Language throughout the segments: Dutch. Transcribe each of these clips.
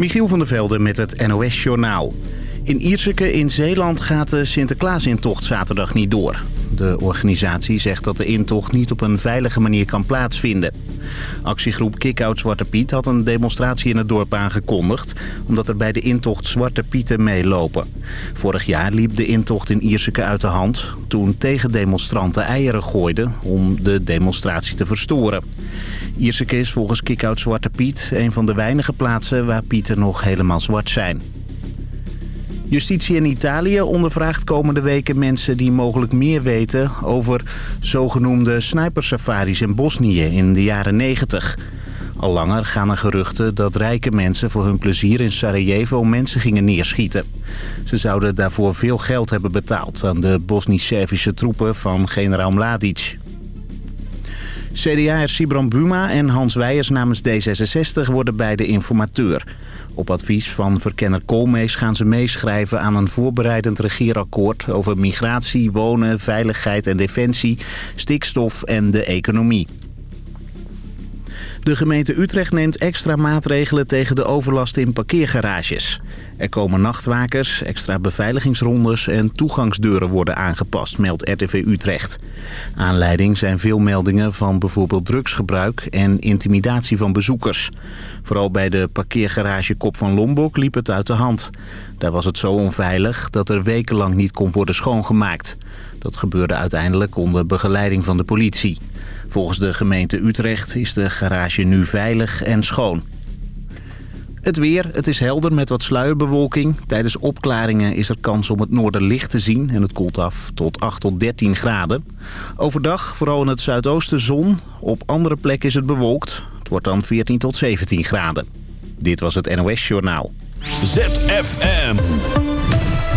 Michiel van der Velde met het NOS-journaal. In Ierseke in Zeeland gaat de Sinterklaasintocht zaterdag niet door. De organisatie zegt dat de intocht niet op een veilige manier kan plaatsvinden. Actiegroep Kickout Zwarte Piet had een demonstratie in het dorp aangekondigd... omdat er bij de intocht Zwarte Pieten meelopen. Vorig jaar liep de intocht in Ierseke uit de hand... toen tegendemonstranten eieren gooiden om de demonstratie te verstoren. Ierseke is volgens Kickout Zwarte Piet een van de weinige plaatsen waar pieten nog helemaal zwart zijn. Justitie in Italië ondervraagt komende weken mensen die mogelijk meer weten over zogenoemde snipersafaris in Bosnië in de jaren 90. Al langer gaan er geruchten dat rijke mensen voor hun plezier in Sarajevo mensen gingen neerschieten. Ze zouden daarvoor veel geld hebben betaald aan de Bosnisch-Servische troepen van generaal Mladic. CDA Sibran Buma en Hans Weijers namens D66 worden beide informateur. Op advies van verkenner Koolmees gaan ze meeschrijven aan een voorbereidend regeerakkoord... over migratie, wonen, veiligheid en defensie, stikstof en de economie. De gemeente Utrecht neemt extra maatregelen tegen de overlast in parkeergarages. Er komen nachtwakers, extra beveiligingsrondes en toegangsdeuren worden aangepast, meldt RTV Utrecht. Aanleiding zijn veel meldingen van bijvoorbeeld drugsgebruik en intimidatie van bezoekers. Vooral bij de parkeergarage Kop van Lombok liep het uit de hand. Daar was het zo onveilig dat er wekenlang niet kon worden schoongemaakt. Dat gebeurde uiteindelijk onder begeleiding van de politie. Volgens de gemeente Utrecht is de garage nu veilig en schoon. Het weer, het is helder met wat sluierbewolking. Tijdens opklaringen is er kans om het noorderlicht te zien en het koelt af tot 8 tot 13 graden. Overdag, vooral in het zuidoosten zon. Op andere plekken is het bewolkt. Het wordt dan 14 tot 17 graden. Dit was het NOS Journaal. ZFM.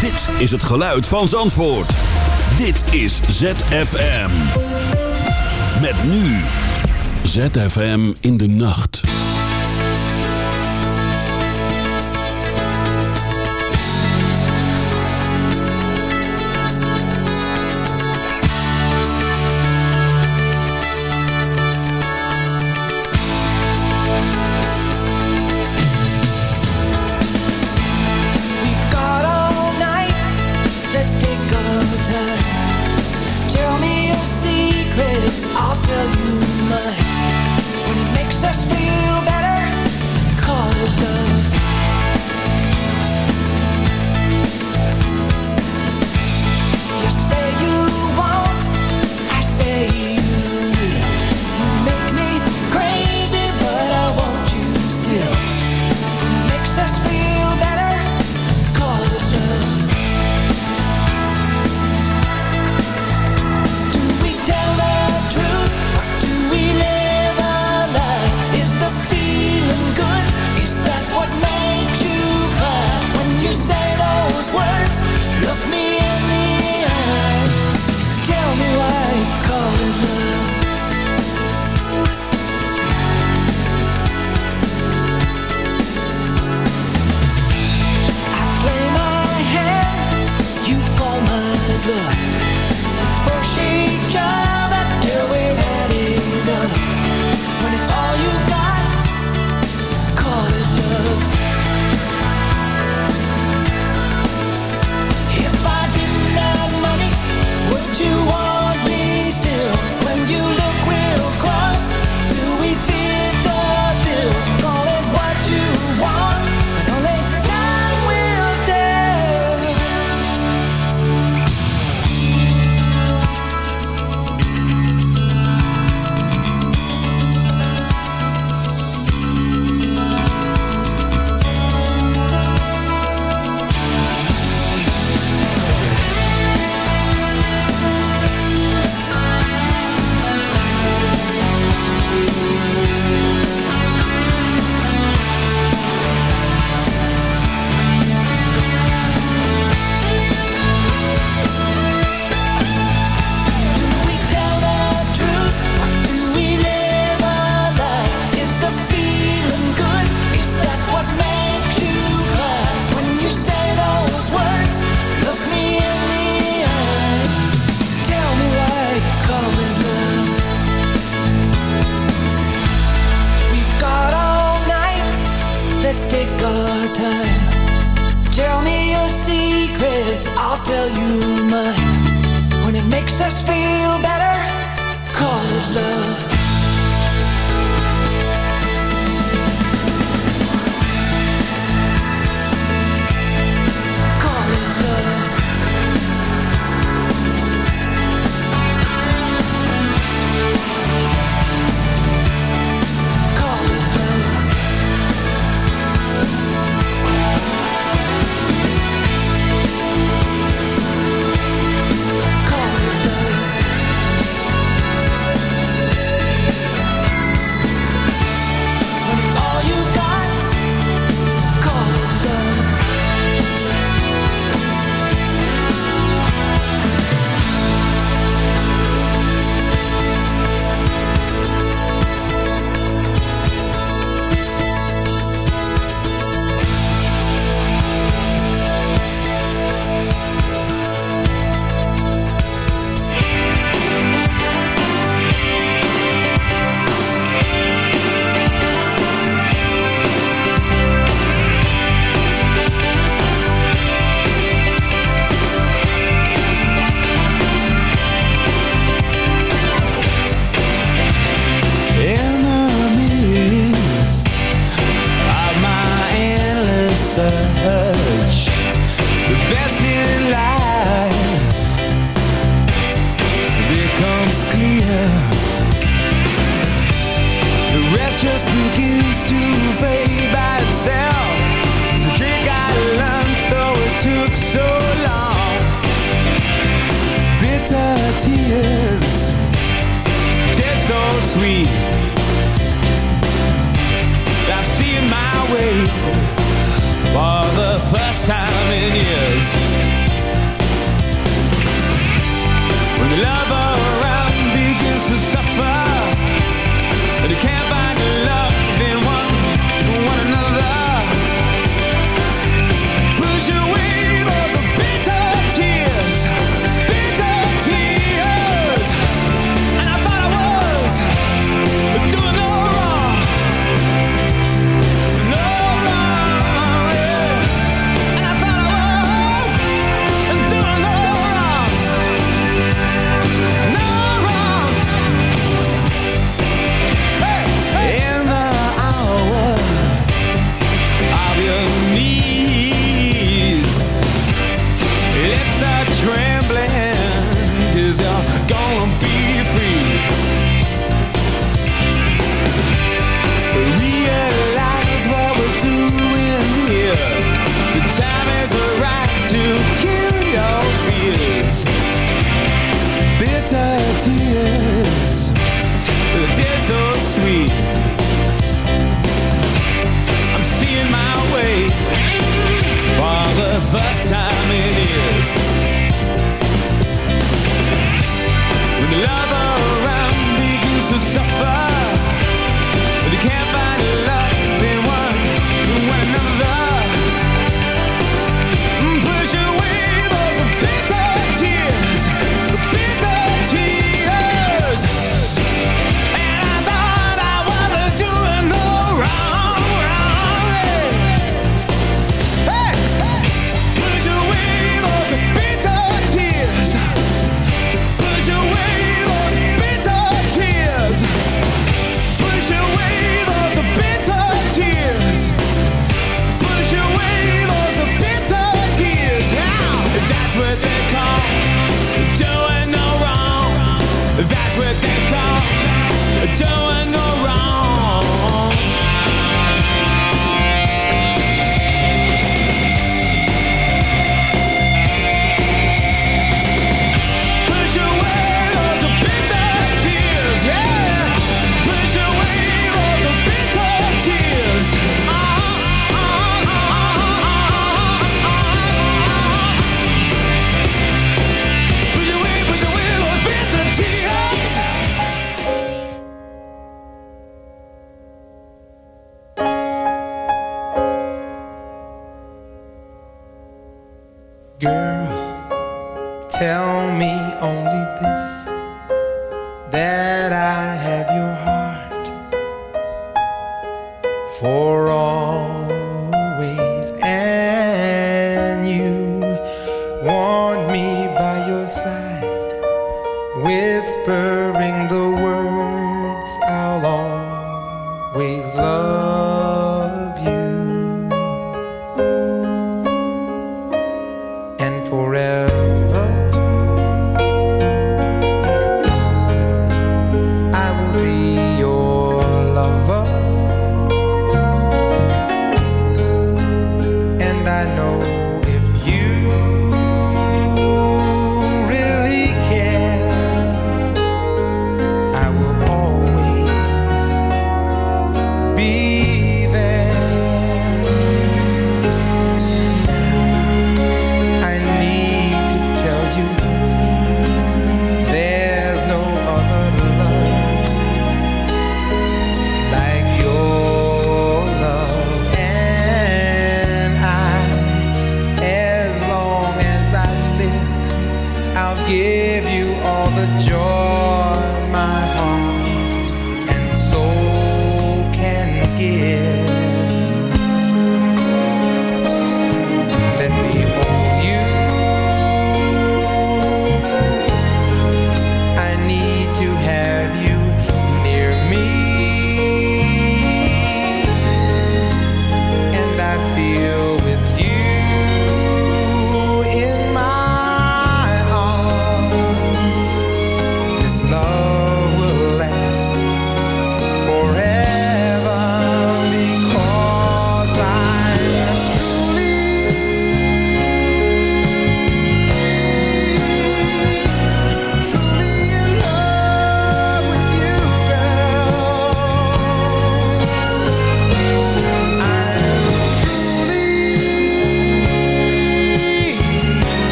Dit is het geluid van Zandvoort. Dit is ZFM. Met nu. ZFM in de nacht.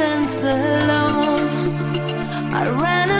alone. I ran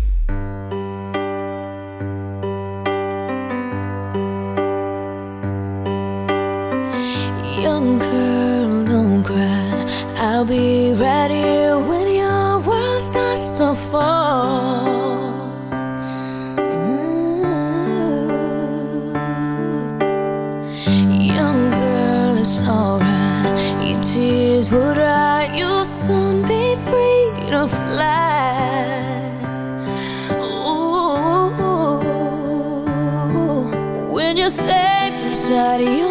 Shari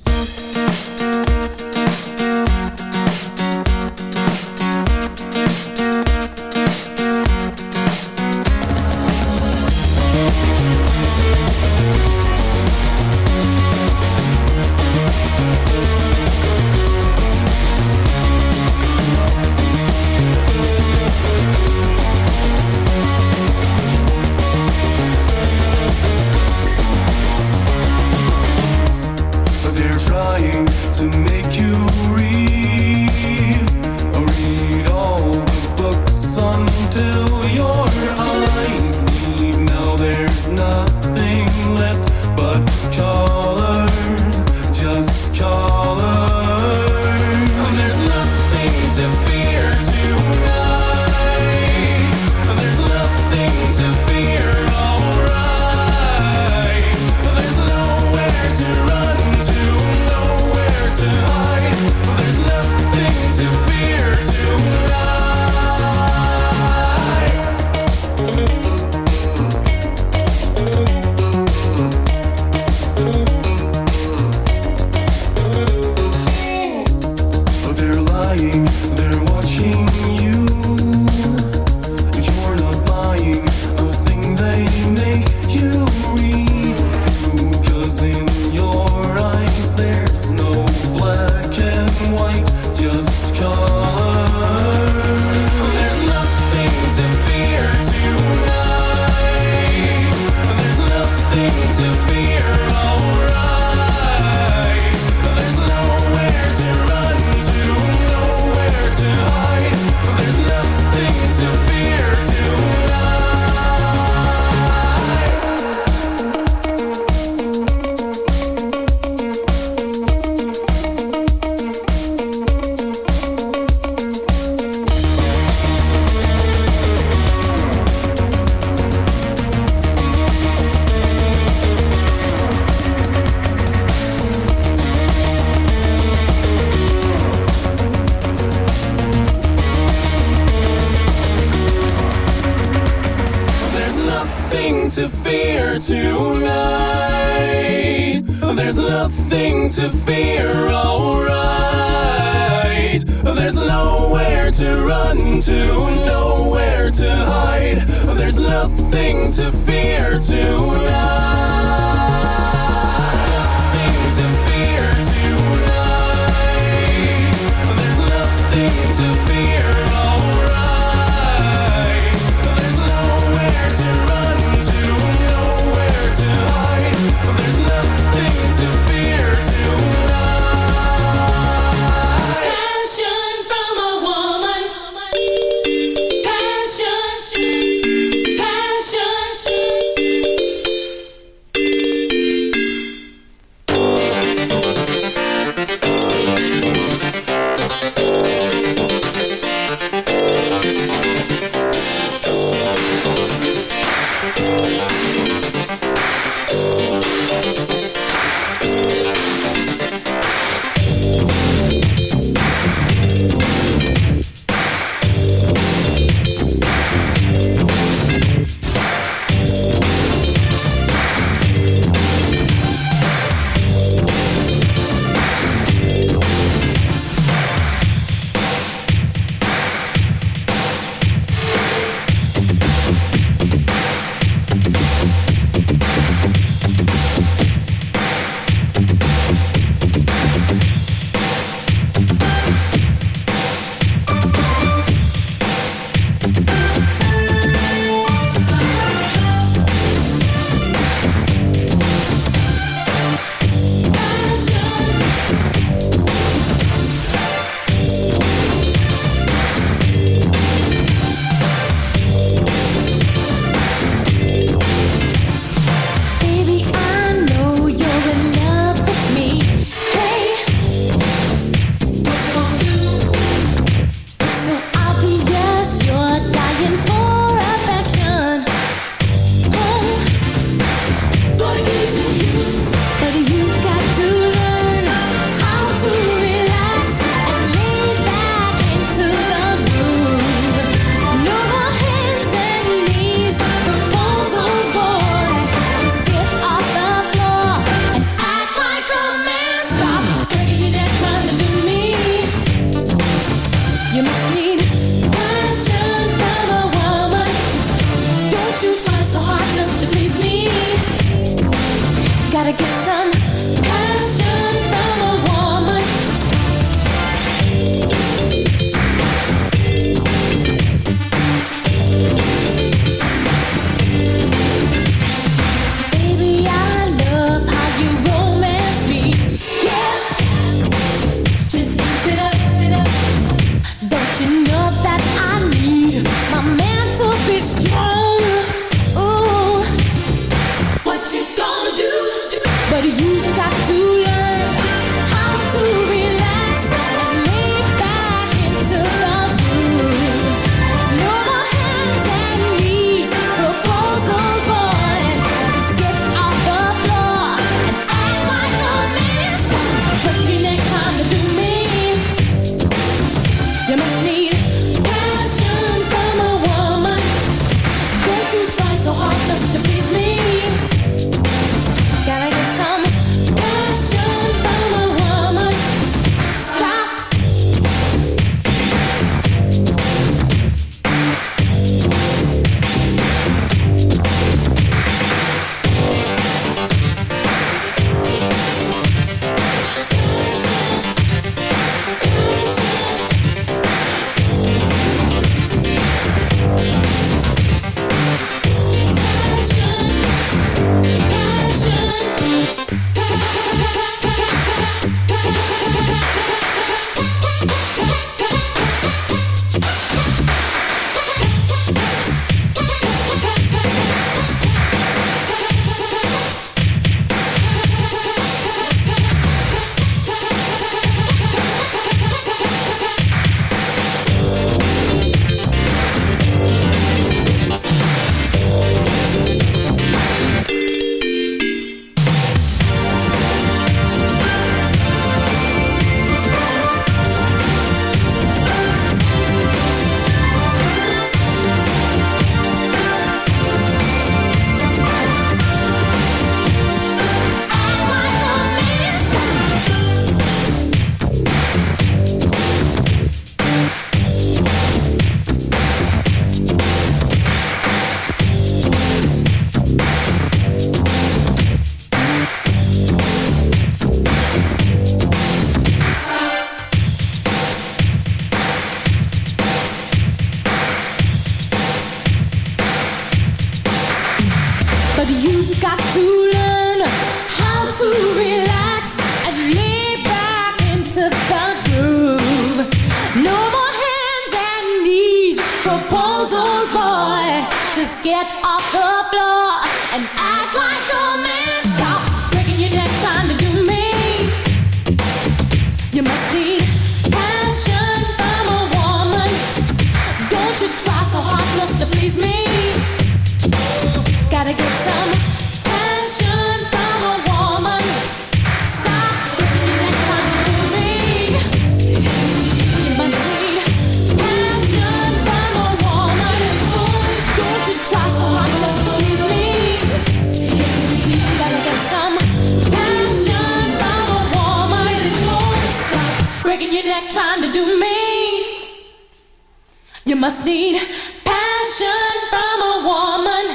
must need passion from a woman.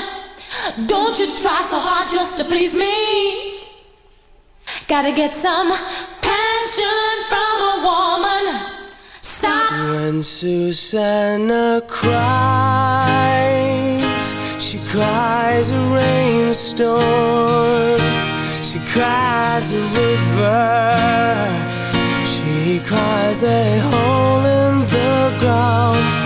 Don't you try so hard just to please me. Gotta get some passion from a woman. Stop. When Susanna cries, she cries a rainstorm. She cries a river. She cries a hole in the ground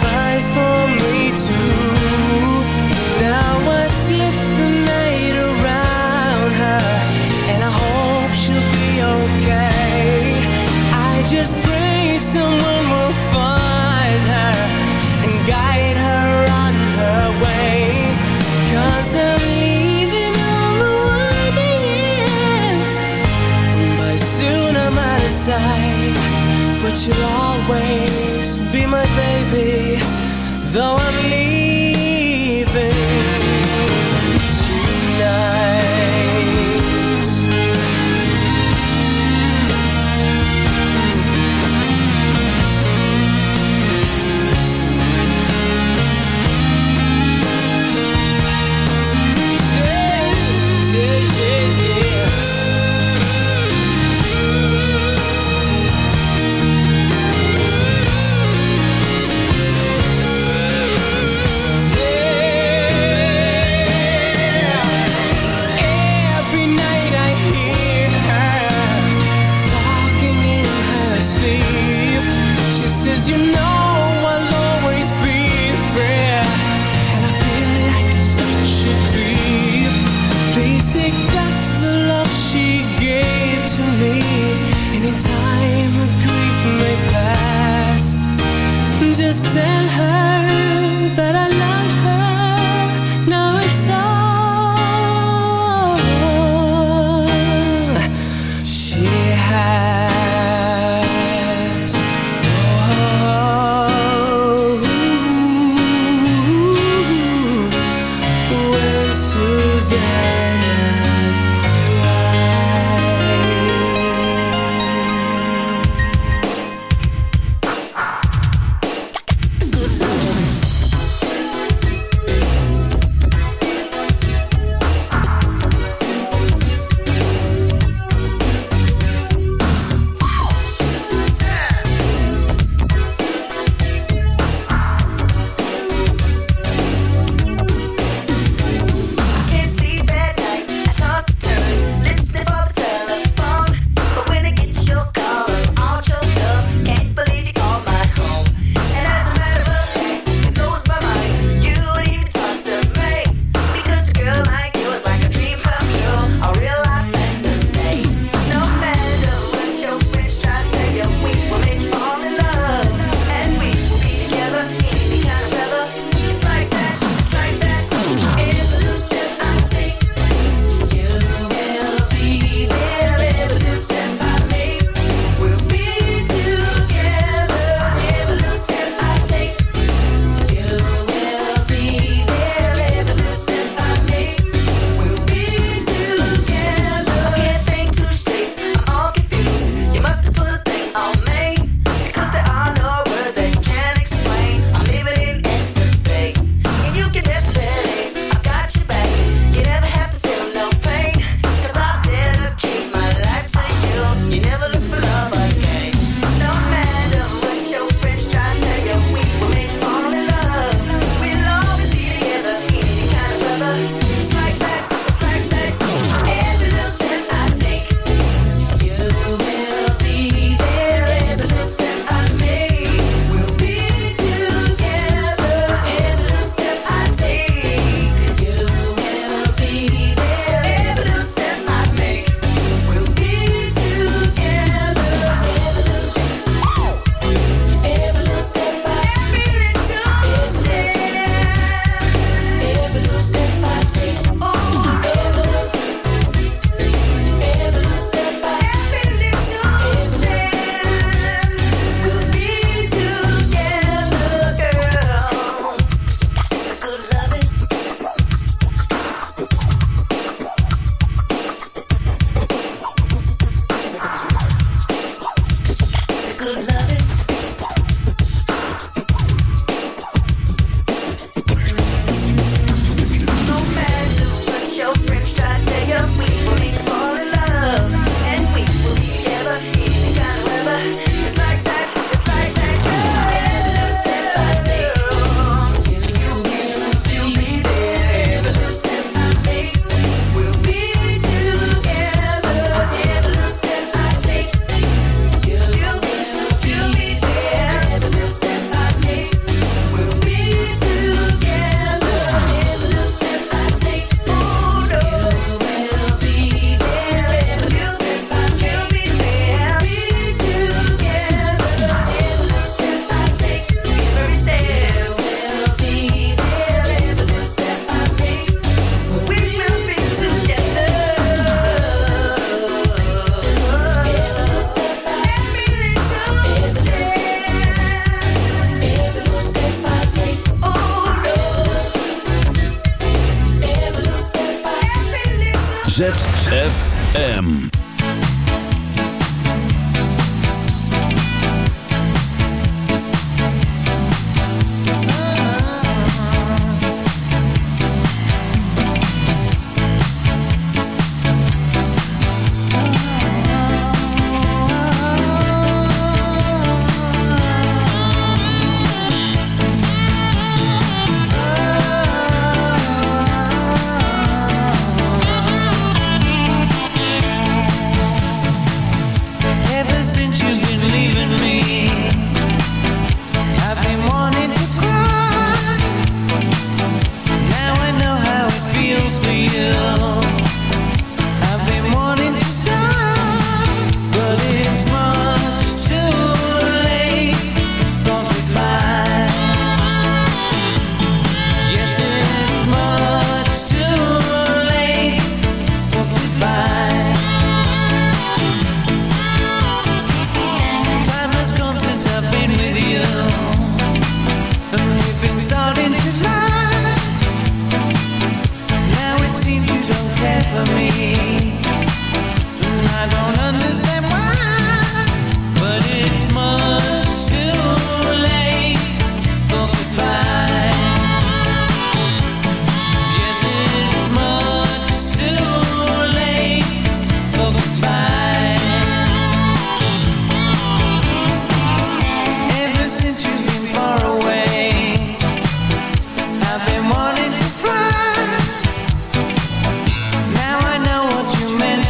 ZFM.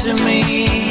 to me.